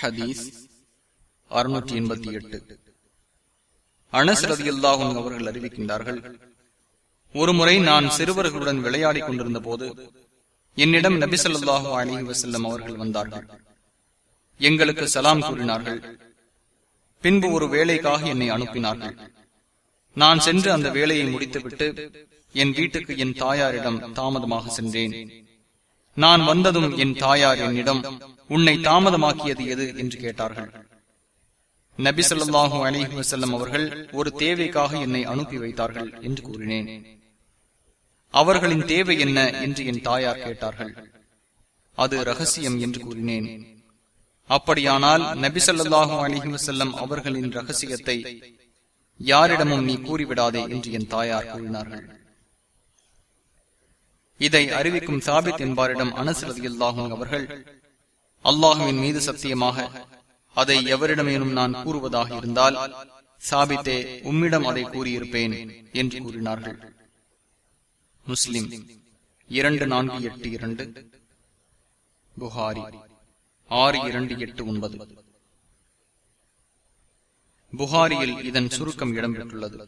ஹதீஸ் அறுநூற்றி எண்பத்தி எட்டு. அனசரதி அல்லாஹும் அவர்கள் அறிவிக்கின்றார்கள் ஒருமுறை நான் சிறுவர்களுடன் விளையாடிக் கொண்டிருந்த போது என்னிடம் நபிசல்லாஹு அலி வசல்லம் அவர்கள் வந்தார்கள். எங்களுக்கு சலாம் கூறினார்கள். பின்பு ஒரு வேலைக்காக என்னை அனுப்பினார்கள். நான் சென்று அந்த வேலையை முடித்துவிட்டு என் வீட்டுக்கு என் தாயாரிடம் தாமதமாக சென்றேன். நான் வந்ததும் என் தாயார் என்னிடம் உன்னை தாமதமாக்கியது எது? என்று கேட்டார்கள். நபி சொல்லாஹு அலிஹி வசல்லம் அவர்கள் ஒரு தேவைக்காக என்னை அனுப்பி வைத்தார்கள் என்று கூறினேன். அவர்களின் தேவை என்ன என்று என் தாயார் கேட்டார்கள். அது ரகசியம் என்று கூறினேன். அப்படியானால் நபி சொல்லாஹு அலிஹி வசல்லம் அவர்களின் ரகசியத்தை யாரிடமும் நீ கூறிவிடாதே என்று என் தாயார் கூறினார்கள். இதை அறிவிக்கும் சாபித் என்பாரிடம் அனசரதி அவர்கள் அல்லாஹுவின் மீது சத்தியமாக அதை எவரிடமேனும் நான் கூறுவதாக இருந்தால் சாபித்தே உம்மிடம் அதை கூறியிருப்பேன் என்று கூறினார்கள். முஸ்லிம் இரண்டு நான்கு எட்டு இரண்டு புகாரி ஆறு இரண்டு எட்டு ஒன்பது. புகாரியில் இதன் சுருக்கம் இடம்பெற்றுள்ளது.